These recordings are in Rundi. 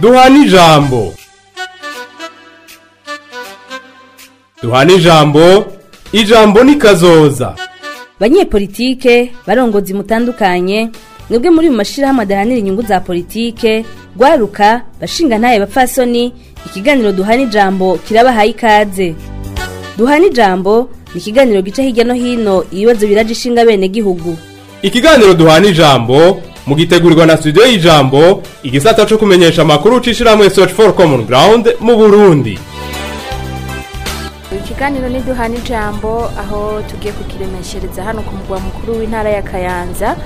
duhana ijambo duhana ijambo ijambo ni kazoza banyepolitike barongozi mutandukanye mwebwe muri mu mashyirahamwe adahanira inyungu za politike rwaruka bashinga ntaye bapfasoni ikiganiro duhana ijambo kirabahaye ikaze duhana ijambo ni ikiganiro gica hirya no hino ibibazo biraje ishinga bene gihugu ikiganiro duhana ijambo gitegurirwa na studio y'ijambo igisata cyo kumenyesha amakuru ucishyiramwe search for common ground mu burundi ikiganiro ntiduhane ijambo aho tugiye kukiremeshereza hano ku mugwa mukuru w'intara ya kayanza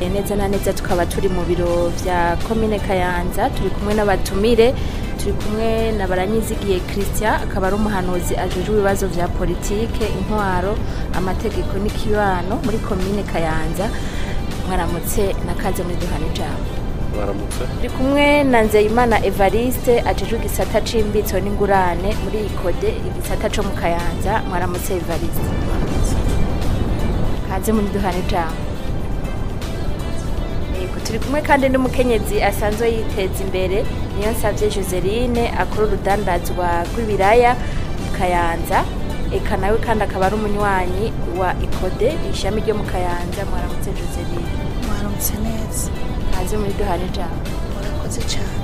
eh, neza na neza tukaba turi mu biro bya komine kayanza turi kumwe n'abatumire turi kumwe na baranyizigiye christian akaba ari umuhanuzi ajejwe ibibazo bya politiki intwaro amategeko n'ikibano muri komine kayanza mwaramutse na kanze muri duhana ijambo mwaramutse kumwe na nzeyimana evariste ajeje igisata cy'imbitso n'ingurane muri iyi kode igisata cyo mu kayanza mwaramutse evariste kanze muri duhana ijambo turi kumwe kandi n'umukenyezi asanzwe yiteza imbere niyo nsabye Joseline akora urudandazwa rw'ibiraya mu kayanza eka nawe kandi akaba ari umunywanyi wa ikode ishami ryo mu kayanza mwaramutse Joseline muramutse neza hanze muri duhane ijambo murakoze cyane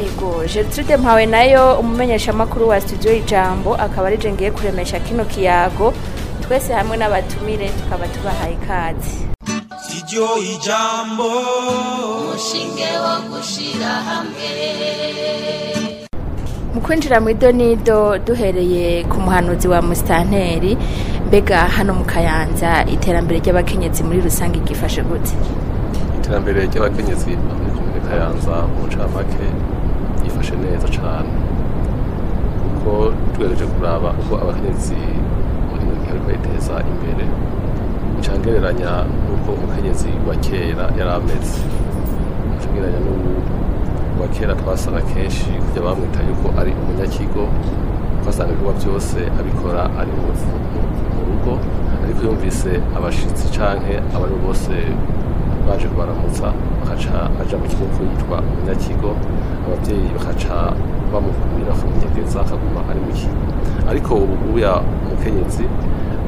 yego Gertrude mpawe nayo umumenyeshamakuru wa studio ijambo akaba ari ngiye kuremesha kino kiyago twese hamwe n'abatumire tukaba tubahaye ikaze studio ijambo umushinge wo gushyira hamwe mu kwinjira mu idonido duhereye ku muhanuzi wa musitanteri mbega hano mu kayanza iterambere ry'abakenyezi muri rusange gifashe gute iterambere ry'abakenyezi muri kayanza mu yifashe neza cyane kuko tugerageje kuraba uko abakenyezi muri bariko biteza imbere ncangereranya n'uko umukenyezi wa kera yari ameze ncangereranya n'ubu wa kera twasanga kenshi kujya bamwita yuko ari umunyakigo ugasanga ibikorwa byose abikora ari mu rugo ariko yumvise abashitsi canke abantu bose baje kubaramutsa bakaca aja mu kigo yitwa munyakigo ababyeyi bakaca bamukumira kumugengeza akaguma ari mu kigo ariko ubu uya umukenyezi ubu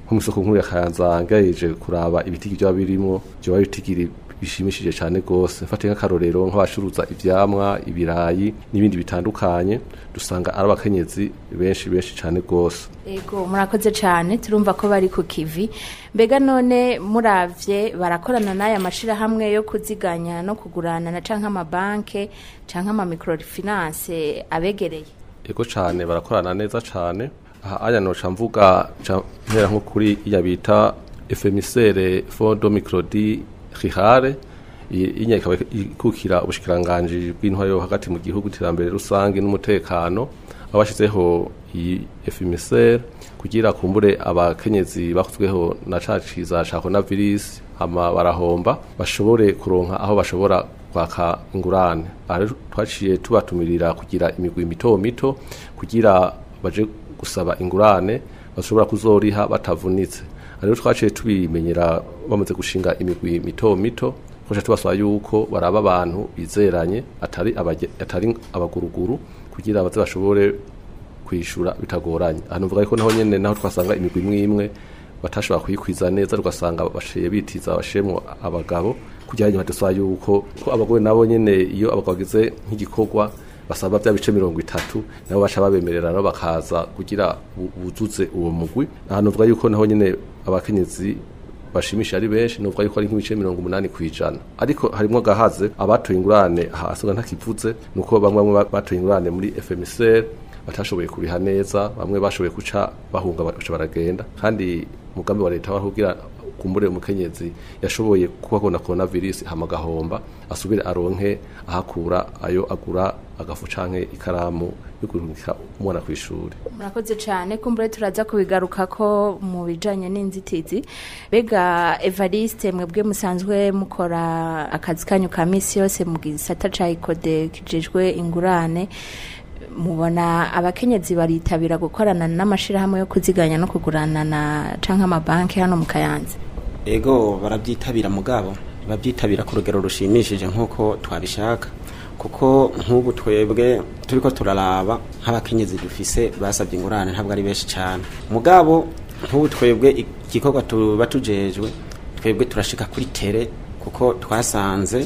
nk’umusoko mu isoko kuraba ibiti byaba birimo byaba bitigiri bishimishije cyane rwose mfate nk'akarorero nk'abacuruza ibyamwa ibirayi n'ibindi bitandukanye dusanga ari abakenyezi benshi benshi cyane rwose yego murakoze cyane turumva ko bari ku kivi mbega none muravye barakorana n'aya mashirahamwe yo kuziganya no kugurana na canke amabanke canke amamikrofinance abegereye yego cyane barakorana neza cyane aha aya noca mvuga nko kuri iya bita efemisere fondo mikrodi rihare iyi nyaka ikukira ubushikiranganji bw'intwaro yo hagati mu gihugu iterambere rusange n'umutekano abashyizeho iyi efimiseri kugira kumbure abakenyezi bakozweho na caci za na virisi ama barahomba bashobore kuronka aho bashobora kwaka ingurane aha twaciye tubatumirira kugira imigwi mito mito kugira baje gusaba ingurane bashobora kuzoriha batavunitse rero twaciye tubimenyera bamaze gushinga imigwi mito mito kuko tubasaba yuko baraba abantu bizeranye atari atari abaguruguru kugira baze bashobore kwishyura bitagoranye ahantu mvuga ko naho nyine naho twasanga imigwi imwe imwe batashobora kuyikwiza neza tugasanga bashiye bitiza abashemwe abagabo kugira ngo badusaba yuko ko abagore nabo nyine iyo abagabo bagize nk'igikorwa basaba bya bice mirongo itatu nabo baca babemerera nabo bakaza kugira buzuze uwo mugwi ahantu tuvuga yuko naho nyine abakenyezi bashimisha ari benshi nuvuga yuko ari nk'ibice mirongo umunani ku ijana ariko harimo gahaze abatoye ingurane ahasiga ntakivuze nuko bamwe bamwe batoye ingurane muri FMCR batashoboye kubiha neza bamwe bashoboye guca bahunga baca baragenda kandi umugambi wa leta waho kugira kumbure umukenyezi yashoboye kubakona korona virusi hamagahomba asubire aronke ahakura ayo agura agafu canke ikaramu yo kurungika umwana ku ishuri murakoze cyane kumbure turaza kubigaruka ko mu bijanye n'inzitizi bega Evariste mwebwe musanzwe mukora akazi kanyu ka misi yose mu gisata ca ikode kijejwe ingurane mubona abakenyezi baritabira gukorana n'amashirahamwe yo kuziganya no kuguranana canke amabanki hano mu kayanza ego barabyitabira mugabo babyitabira ku rugero rushimishije nk'uko twabishaka kuko nk'ubu twebwe turi ko turaraba nk'abakenyezi dufise basabye ingurane ntabwo ari benshi cyane mugabo nk'ubu twebwe igikorwa tuba tujejwe twebwe turashika kuri tere kuko twasanze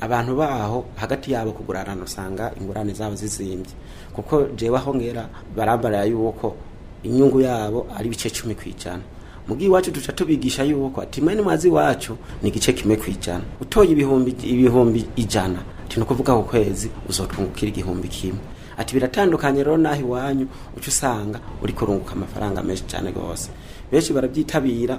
abantu baho hagati yabo kugurana usanga ingurane zabo zizimbye kuko jewe aho ngera barambara yuko inyungu yabo ari ibice cumi ku ijana mu iwacu duca tubigisha yuko ati mani mazi iwacu ni igice kimwe ku ijana utoye ibihumbi ibihumbi ijana ni ukuvuga ku kwezi uzotwungukira igihumbi kimwe ati biratandukanye rero naho iwanyu uca usanga uri kurunguka amafaranga menshi cyane rwose benshi barabyitabira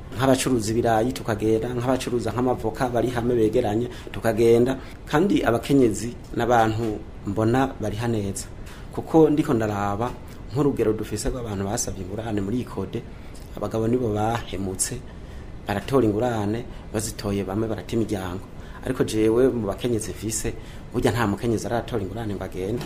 nk'abacuruzi birayi tukagenda nk'abacuruza nk'amavoka bari hamwe begeranye tukagenda kandi abakenyezi n'abantu mbona bari haneza kuko ndiko ndaraba nk'urugero dufise rw'abantu basabye ingurane muri iyi abagabo nibo bahemutse baratora ingurane bazitoye bamwe barata imiryango ariko jewe mu bakenyezi mfise burya nta mukenyezi aratora ingurane ngo agende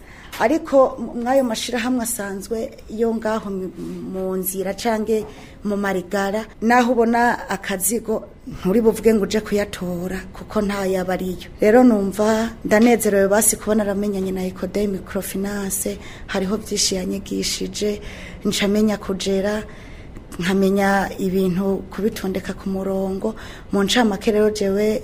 ariko mw'ayo mashyirahamwe asanzwe yo ngaho mu nzira cyangwa mu marigara naho ubona akazigo nturi buvuge ngo uje kuyatora kuko yaba ariyo rero numva ndanezerewe basi kubona aramenyanye na ecode microfinance hariho byinshi yanyigishije ncamenya kugera nkamenya ibintu kubitondeka ku murongo mu ncamake rero jewe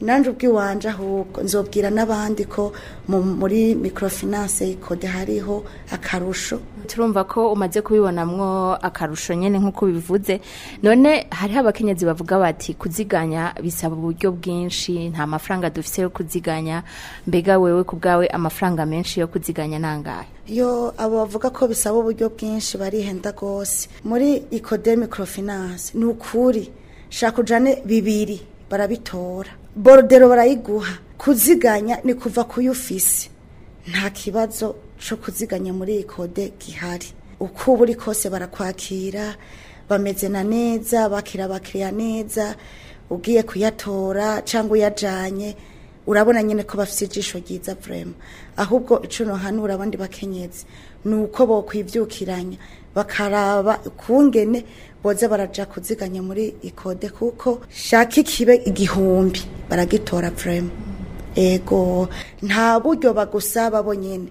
nanjye ubwiwanje ahubwo nzobwira n'abandi ko muri microfinance y'ikode hariho akarusho turumva ko umaze kubibonamwo akarusho nyine nk'uko bivuze none hariho abakenyezi bavuga bati kuziganya bisaba uburyo bwinshi nta mafaranga dufite yo kuziganya mbega wewe ku bwawe amafaranga menshi yo kuziganya nangahe yo abo bavuga ko bisaba uburyo bwinshi barihenda rwose muri ikode microfinance ni ukuri shaka ujane bibiri barabitora borodero barayiguha kuziganya ni kuva kuyo ufise nta kibazo cyo kuziganya muri iyi kode gihari uko uba uri kose barakwakira bameze na neza bakira abakiriya neza ugiye kuyatora cyangwa uyajyanye urabona nyine ko bafite ijisho ryiza vurema ahubwo icuntu hanura abandi bakenyezi ni uko bakwibyukiranya bakaraba ukungene Boze baraja kuziganya muri ikode kuko shaka ikibe igihumbi baragitora frame ego nta buryo bagusaba bo nyene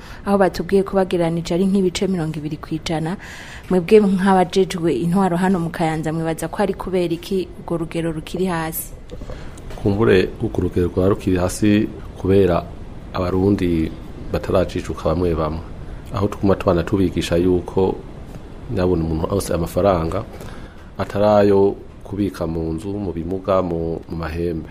aho batubwiye ko bagereranije ari nk'ibice mirongo ibiri ku ijana mwebwe nk'abajejwe intwaro hano mu kayanza mwibaza ko ari kubera iki urwo rugero rukiri hasi kumbure ku rugero rwa hasi kubera abarundi bataracicuka bamwe bamwe aho twuma tubana tubigisha yuko nyabona umuntu wese amafaranga atarayo kubika mu nzu mu bimuga mu mahembe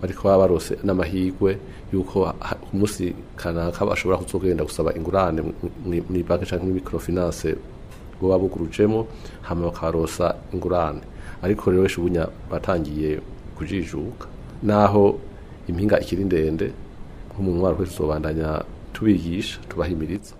bari kuba barose n'amahirwe yuko ku munsi kanaka bashobora kuzogenda gusaba ingurane mu ibanki cyangwa muri microfinance buba bugurujemo hama bakarosa ingurane ariko rero wese ubunya batangiye kujijuka naho impinga ikiri ndende nk'umuntu wari wese tubandanya tubigisha tubahimiriza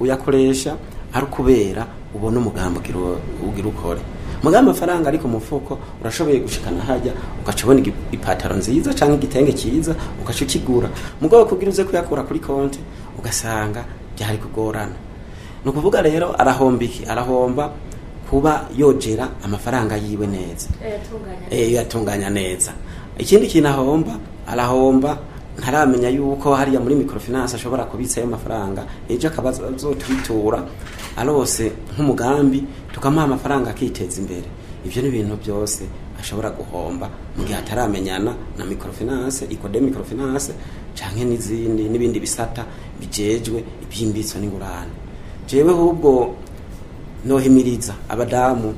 uyakoresha ari ukubera ubona umugambi ugira ukore mugabe amafaranga ariko mu urashoboye gushikana hajya ugaca ipataro nziza cyangwa igitenge cyiza ugaca ukigura mugabo kugira uze kuyakura kuri konti ugasanga byari kugorana ni ukuvuga rero arahombiki arahomba kuba yogera amafaranga yiwe neza yatunganya eh, neza ikindi kintu ahomba arahomba ntaramenya yuko hariya muri microfinance ashobora kubitsayo amafaranga ejo akaba azotubitura arose nk'umugambi tukamuha amafaranga akiteza imbere ibyo ni ibintu byose ashobora guhomba mu gihe ataramenyana na microfinance ikode microfinance canke n'izindi n'ibindi bisata bijejwe iby'imbitso n'ingurane jewe hubwo nohimiriza abadamu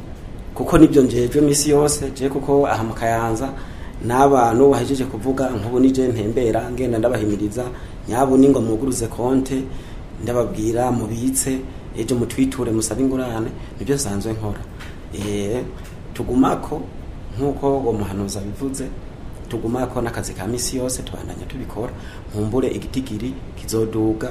kuko nibyo njejwe misi yose je kuko aha mu n'abantu bahejeje kuvuga nk'ubu nije ntembera ngenda ndabahimiriza nyabu ningo muguruze konte ndababwira mubitse ejo mutwiture musabe ingurane nibyo nsanzwe nkora eh, tugumako nk'uko uwo muhanuzi abivuze tugumako n'akazi ka misi yose tubandanya tubikora nkumbure igitigiri kizoduga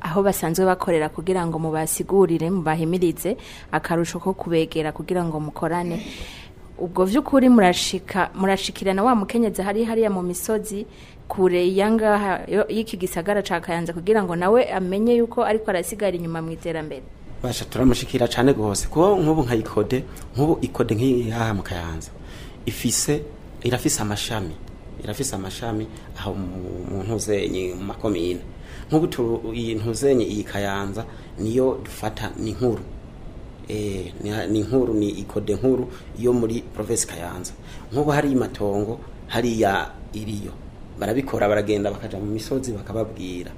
aho basanzwe bakorera kugira ngo mubasigurire mubahimirize akarusho ko kubegera kugira ngo mukorane ubwo by'ukuri murashika murashikirana wa mukenyezi hari hariya mu misozi kure yangaha y'iki gisagara ca Kayanza kugira ngo nawe amenye yuko ariko arasigara inyuma mu iterambere basha turamushikira cyane gose kuko nk'ubu nka ikode nk'ubu ikode nk'iyi mu Kayanza ifise irafise amashami irafise amashami aho mu ntuzenye mu makomine nk'ubu intuzenye iyi Kayanza niyo dufata ni nkuru Eh, ni inkuru ni ikode nkuru yo muri porovensi kayanza nk'ubu hari matongo hariya iriyo barabikora baragenda bakajya mu misozi bakababwira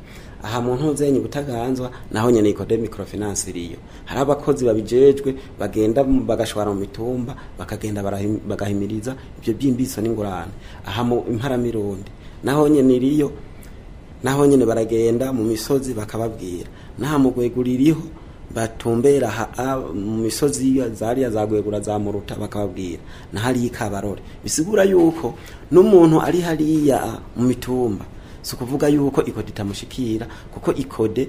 aha mu ntuzenyi butaganzwa naho nyine ikode microfinance iriyo hari abakozi babijejwe bagenda bagashwara mu mitumba bakagenda bagahimiriza ibyo by'imbiso n'ingurane aha mu imparamirundi naho nyine iriyo naho nyine baragenda mu misozi bakababwira naha mu rwego ririho batumbera mu misozi zariya zagwegura za muruta bakababwira na hariya ikabarore bisigura yuko n'umuntu ari hariya mu mitumba si ukuvuga yuko ikode itamushikira kuko ikode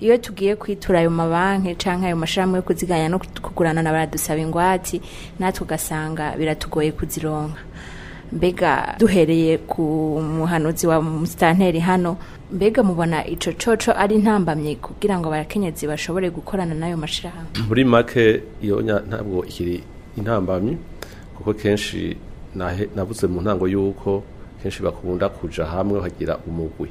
iyo tugiye kwitura ayo mabanki canke ayo mashirahamwe yo kuziganya no kugurana na baradusaba ingwati natwe ugasanga biratugoye kuzironka mbega duhereye ku muhanuzi wa musitanteri hano mbega mubona ico coco ari intambamye kugira ngo abakenyezi bashobore gukorana n'ayo mashirahamwe muri make iyo ntabwo ikiri intambamye kuko kenshi navuze mu ntango y'uko kenshi bakunda kuja hamwe hagira umugwi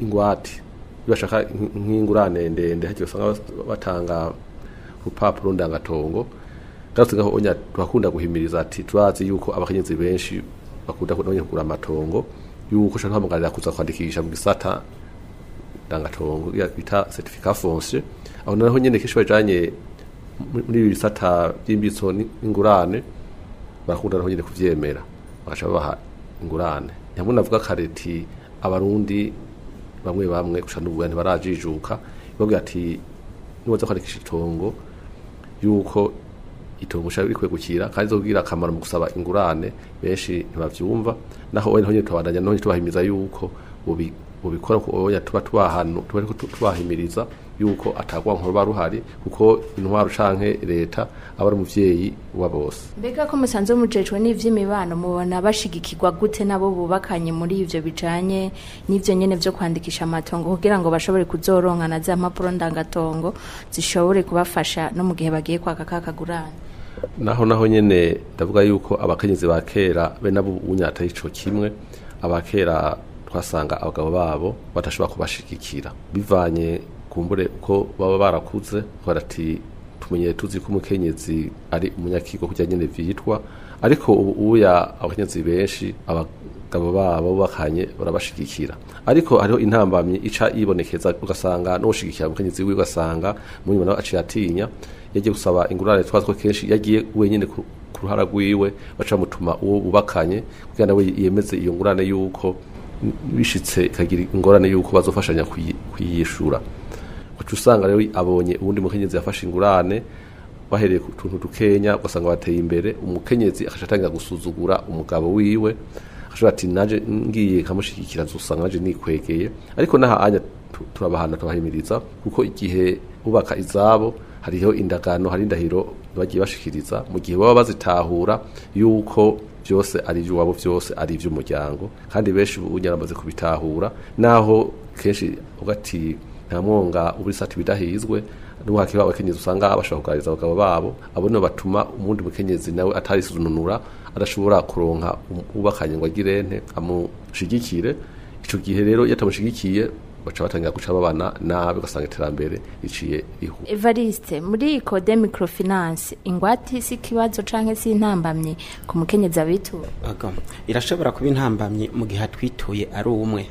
ingwate bashaka nk'ingurane ndende hakiri usanga batanga urupapuro ndangatongo gatse ngaho onya turakunda guhimiriza ati turazi yuko abakenyezi benshi bakunda kugura amatongo yuko ushaka guhamagarira kuza kwandikisha mu gisata ndangatongo bita certificat foncier aho naho nyene kenshi bajanye muri ibi bisata by'imbitso n'ingurane barakunda naho nyene kuvyemera bagaca babaha ingurane ntihabona avuga kareti abarundi bamwe bamwe gusa n'ubu ntibarajijuka bavuga ati nubaza kwandikisha itongo yuko itongo ushaka rikwiye gukira kandi zobwira akamaro mu gusaba ingurane benshi ntibabyumva naho oya naho tubandanya naho tubahimiza yuko ubikora ko oya tuba tubahanu tuba tubahimiriza yuko atagwa nkuru baruhari kuko intwaro canke leta aba ari umuvyeyi wa bose mbega ko musanze mujejwe n'ivy'imibano mubona bashigikirwa gute nabo bubakanye muri ivyo bijanye n'ivyo nyene vyo kwandikisha amatongo kugira ngo bashobore kuzoronka na za mpapuro ndangatongo zishobore kubafasha no mu gihe bagiye kwaka kakagurana naho naho nyene ndavuga yuko abakenyezi ba kera be nabo unyata ico kimwe abakera twasanga abagabo babo badashobora kubashigikira bivanye kumbure uko baba barakuze barati tumenye tuzi ko umukenyezi ari umunyakigo kujya nyine vyitwa ariko ubu uya abakenyezi benshi abagabo babo bakanye barabashigikira ariko hariho intambamye ica yibonekeza ugasanga n'ushigikira umukenyezi wiwe ugasanga muri nawe aciye atinya yagiye gusaba ingurane twatwo kenshi yagiye wenyine ku ruhara rwiwe baca mutuma uwo bubakanye kugira nawe yemeze iyo ngurane yuko bishitse ikagira ingorane yuko bazofashanya kuyishura uca usanga rero abonye uwundi mukenyezi yafashe ingurane bahereye ku tuntu dukenya ugasanga bateye imbere umukenyezi akajya atangira gusuzugura umugabo wiwe ashobora ati naje ngiye kamushyigikira usanga naje nikwegeye ariko n'ahanya turabahana turabahimiriza kuko igihe bubaka izabo hariho indagano hari indahiro bagiye bashikiriza mu gihe baba bazitahura yuko byose ari iby'uwabo byose ari iby'umuryango kandi benshi ubu nyaramaze kubitahura naho kenshi ugati nta mwonga uba sati bidahizwe n'uwakiba abakenyezi usanga abashobora kuganiriza abagabo babo abo nibo batuma umundi mukenyezi nawe atarisuzununura adashobora kuronka ubakanye ngo agire ente amushigikire icyo gihe rero iyo atamushigikiye baca batangira guca babana nabi ugasanga iterambere riciye rihu Evariste muri Code Microfinance ingwate si kibazo canke si intambamye ku mukenyezi abitura irashobora kuba intambamye mu gihe atwituye ari umwe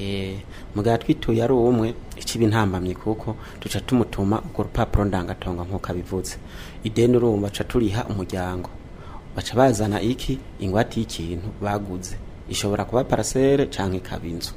Eh, muganga twituye ari uw'umwe ikibi ntambamye kuko duca tumutuma urwo rupapuro ndangatonga nk'uko abivutse ideni urumva baca turiha umuryango baca bazana iki ingwate y'ikintu baguze ishobora kuba parasere cyangwa ikaba inzu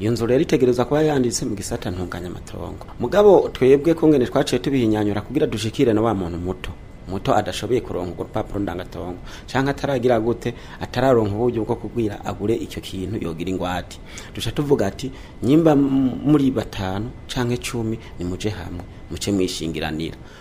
iyo nzu rero itegereza kuba yanditse mu gisata amatongo mugabo twebwe kumwe ntitwaciye tubihinyanyura kugira dushikire na wa muntu muto muto adashoboye kuronka urwo rupapuro ndangatongo cyangwa ataragira gute atararonka uburyo bwo kubwira agure icyo kintu yogira ingwate duca tuvuga ati nyimba muri batanu cyangwa icumi nimuje hamwe muce mwishingiranira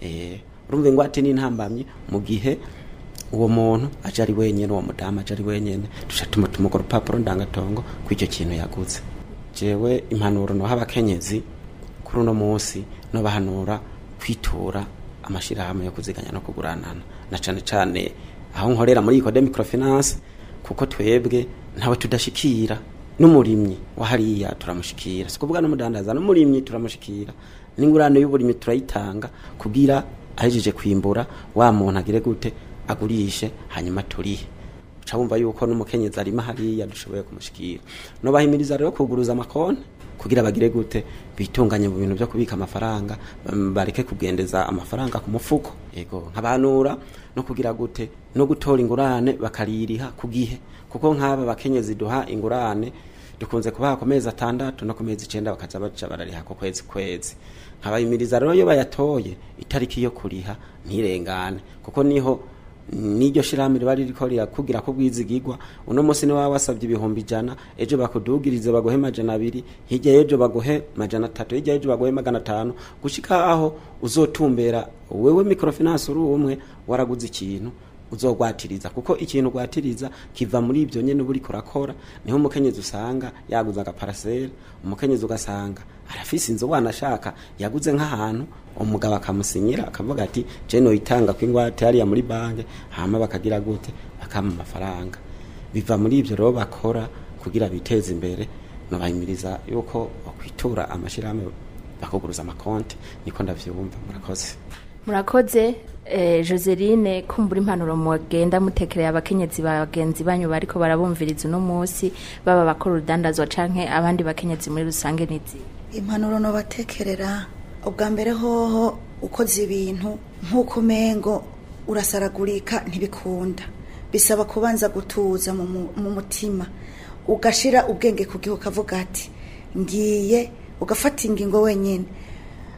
eh, urumva ingwate n’intambamye mu gihe uwo muntu aje ari wenyine uwo mudamu aje ari wenyine duca tumukora urupapuro ndangatongo kw'icyo kintu yagutse jewe impanuro naha abakenyezi kuri uno munsi n'abahanura kwitura amashyirahamwe yo kuziganya no kuguranana na cyane cyane aho nkorera muri ikode microfinance kuko twebwe ntawe tudashyikira n'umurimyi wahariya turamushikira si kuvuga n'umudandaza n'umurimyi turamushikira n'ingurane y'uburimyi turayitanga kugira ahejeje kwimbura wa muntu agire gute agurishe hanyuma turihe cabumva yuko n'umukenyezi arima hariya dushoboye kumushikira nobahimiriza rero kuguruza amakonti kugira bagire gute bitunganye mu bintu byo kubika amafaranga mm, bareke kugendeza amafaranga ku mufuko yego nkabanura no kugira gute no gutora ingurane bakaririha ku gihe kuko nk'aba bakenyezi duha ingurane dukunze kubaha ku mezi atandatu no ku mezi icyenda bakaza baca barariha ku kwezi kwezi nkabayimiriza rero iyo bayatoye itariki yo kuriha ntirengane kuko niho n'iryo shirahamwe riba ririko rirakubwira ko bwizigirwa uno munsi ni waba wasabye ibihumbi ijana ejo bakudugirize baguhe majana abiri hirya y'ejo baguhe majana atatu hirya y'ejo baguhe magana atanu gushyika aho uzotumbera wewe microfinance uri umwe waraguze ikintu uzogwatiriza kuko ikintu ugwatiriza kiva muri ibyo nyene buri kurakora niho umukenyezi usanga yaguze agaparasera umukenyezi ugasanga arafise inzu wanashaka yaguze nk'ahantu umugabo akamusinyira akavuga ati jeno itanga ko ingwate hariya muri banki hama bakagira gute bakama amafaranga biva muri ibyo rero bakora kugira biteze imbere nubahimiriza yuko bakwitura amashyirahamwe bakuguruza amakonti niko ndabyumva murakoze murakoze eh, Joseline kumbura impanuro mugenda mutekereye abakenyezi bagenzi banyu bariko barabumviriza uno munsi baba bakora urudandazwa canke abandi bakenyezi muri rusange nizi impanuro no batekerera ubwa mbere hoho ukoze ibintu nk'uko umengo urasaragurika ntibikunda bisaba kubanza gutuza mu mutima ugashira ubwenge ku gihe ukavuga ati ngiye ugafata ingingo wenyine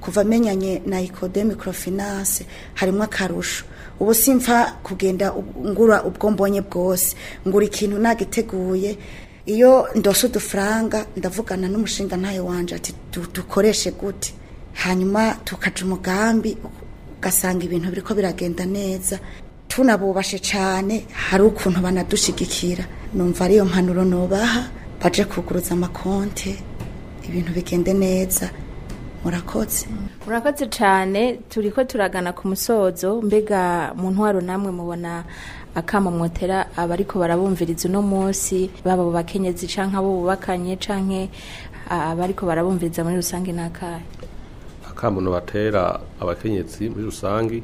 kuva amenyanye na ikode microfinance harimo akarusho ubu simfa kugenda ngura ubwo mbonye bwose ngura ikintu nagiteguye iyo ndose udufaranga ndavugana n'umushinga ntayo wanje ati dukoreshe gute hanyuma tukaca umugambi ugasanga ibintu biriko biragenda neza tunabubashe cyane hari ukuntu banadushyigikira numva ariyo mpanuro nubaha baje kuguruza amakonte ibintu bigende neza murakoze murakoze cyane turi turagana ku musozo mbega mu ntwaro namwe mubona akamamotera abariko barabumviriza uno munsi baba bakenyezi cyangwa abo bubakanye cyangwa abariko barabumviriza muri rusange n'akahe akamuno batera abakenyetsi muri rusange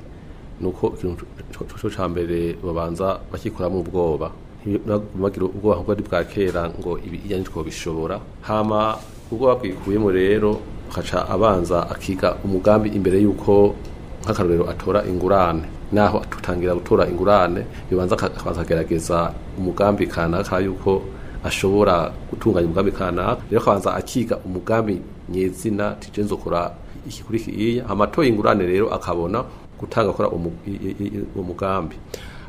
ni uko ikintu cya mbere babanza bakikuramo ubwoba ntibagira ubwoba nk'ubwo ari bwa kera ngo ibijya nitwo bishobora hama ubwo babwikuyemo rero akaca abanza akiga umugambi imbere y'uko nk'akarorero atora ingurane naho atutangira gutora ingurane bibanza akagerageza umugambi kanaka yuko ashobora gutunganya umugambi kanaka rero akabanza akiga umugambi nyezina tije nzokora iki kuri kiriya amato rero akabona gutanga akora umugambi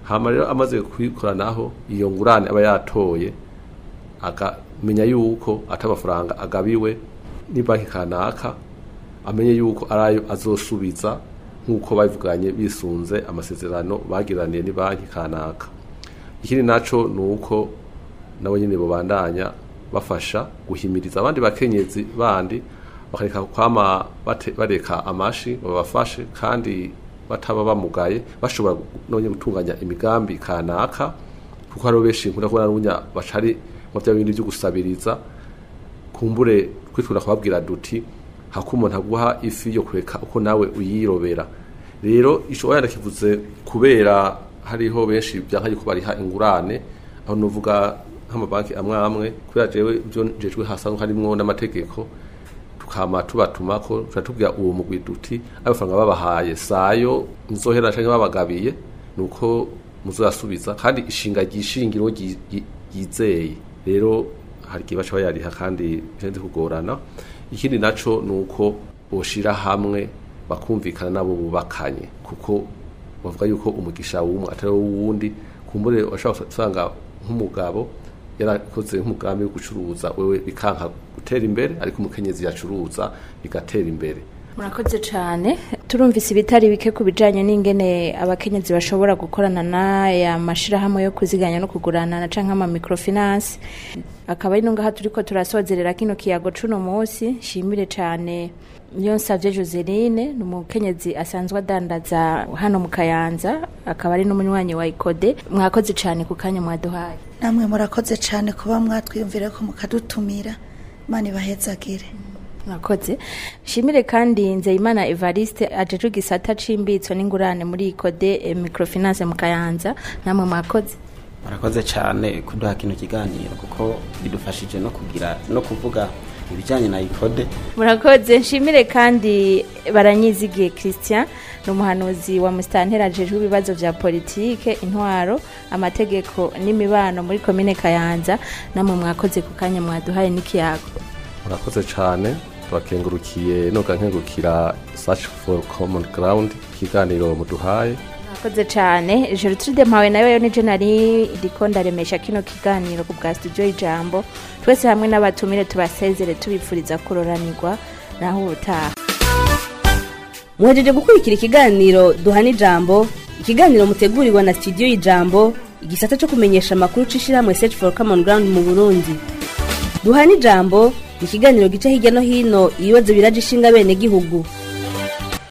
hama rero amaze kuyikoranaho iyo ngurane aba yatoye akamenya yuko ata amafaranga agabiwe ni banki kanaka amenye yuko arayo azosubiza nk'uko bavuganye bisunze amasezerano bagiraniye ni banki kanaka ikindi nacyo ni uko nabo nyine babandanya bafasha guhimiriza abandi bakenyezi bandi bakareka kwama bareka amashi babafashe kandi bataba bamugaye bashobora none gutunganya imigambi kanaka kuko hariho benshi nkunda kubona n'ubunya bacari mu bya bindi byo gusabiriza kumbure twitunda kubabwira duti hakumuntu aguha ifi yo kureka uko nawe uyirobera rero ishobora kivuze kubera hariho benshi byankaye kubariha ingurane aho nuvuga nk'amabanki amwe amwe kubera jewe byo njejwe hasanzwe harimo n'amategeko tukama tubatumako turatubwira uwo mugwi duti abafaranga babahaye sayo muzohera canke babagabiye nuko muzoyasubiza kandi ishinga ryishingiro ryizeye rero hari igihe baca bayariha kandi bihenze kugorana ikindi ni uko boshira hamwe bakumvikana nabo bubakanye kuko bavuga yuko umugisha w'umwe atari uwundi kumbure washobora gusanga nk'umugabo yarakoze nk'umugambi wo gucuruza wewe bikanka gutera imbere ariko umukenyezi yacuruza bigatera imbere murakoze cyane turumvise ibitari bike ku bijyanye n'ingene abakenyezi bashobora gukorana n'aya mashyirahamwe yo kuziganya no kugurana na cyangwa amamikorofinansi akaba ari ngaha turi ko turasozerera kino kiyago cy'uno munsi nshimire cyane Niyonsabye Joseline ni umukenyezi asanzwe adandaza hano mu kayanza akaba ari n'umunywanyi wa ikode mwakoze cyane ku kanya mwaduhaye namwe murakoze cyane kuba mwatwiyumvira ko mukadutumira imana ibahezagire mwakoze shimire kandi nzeyimana evariste ajeje igisata cimbitso n'ingurane muri ikode eh, microfinance mu kayanza namwe mwakoze murakoze cyane kuduha kino kiganiro kuko bidufashije no kugira no kuvuga ibijyanye na ipode murakoze nshimire kandi baranyizigiye christian ni umuhanuzi wa musitantera ajejwe ibibazo bya politiki, intwaro amategeko n'imibano muri komine kayanza namwe mwakoze ku kanya mwaduhaye n'ikiyago murakoze cyane turakengurukiye ntukankengukira saci foru komoni garawundi ikiganiro muduhaye murakoze cyane gertrude mpawe nawe ni jenali riko ndaremesha kino kiganiro ku bwa studio ijambo twese hamwe n'abatumire tubasezere tubifuriza kuroranirwa naho ubutaha muhejeje gukurikira ikiganiro duhana ijambo ikiganiro mutegurirwa na studio ijambo igisata cyo kumenyesha amakuru cy'ishyirahamwe search for common ground mu burundi duhana ijambo ikiganiro gica hirya no hino ibibazo biraje bene gihugu